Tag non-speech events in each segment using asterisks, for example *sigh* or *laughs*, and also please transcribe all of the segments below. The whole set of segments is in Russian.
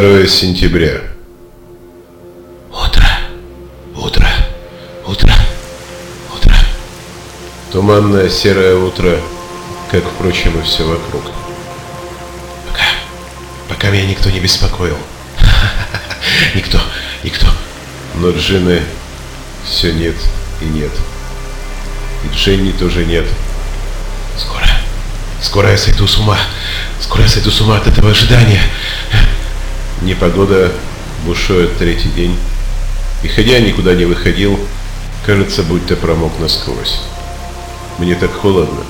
2 сентября. Утро, утро, утро, утро. Туманное серое утро, как, впрочем, и все вокруг. Пока, пока меня никто не беспокоил. *laughs* Никто, никто. Но Джины все нет и нет. И Дженни тоже нет. Скоро, скоро я сойду с ума. Скоро я сойду с ума от этого ожидания. Непогода бушует третий день. И ходя никуда не выходил, кажется, будто промок насквозь. Мне так холодно,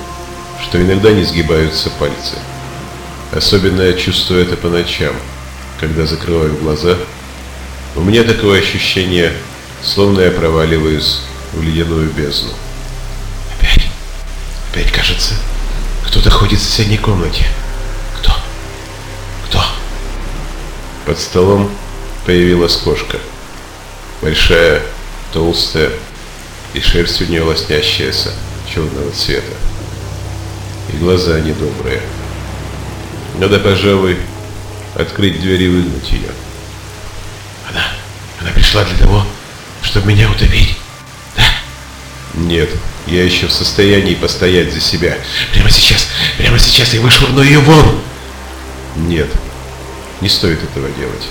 что иногда не сгибаются пальцы. Особенно я чувствую это по ночам, когда закрываю глаза. У меня такое ощущение, словно я проваливаюсь в ледяную бездну. Опять, опять кажется, кто-то ходит в соседней комнате. Под столом появилась кошка. Большая, толстая и шерсть у нее лоснящаяся, черного цвета. И глаза недобрые. Надо, пожалуй, открыть дверь и выгнать ее. Она, она пришла для того, чтобы меня утопить. Да? Нет, я еще в состоянии постоять за себя. Прямо сейчас, прямо сейчас я вышвырну ее вон. Нет, не стоит этого делать.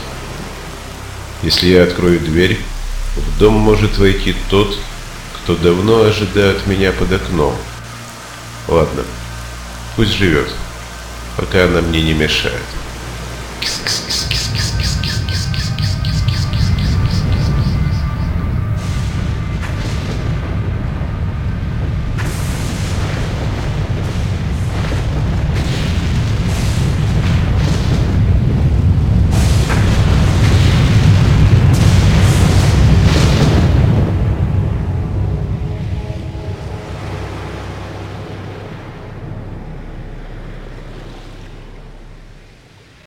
Если я открою дверь, в дом может войти тот, кто давно ожидает меня под окном. Ладно, пусть живет, пока она мне не мешает.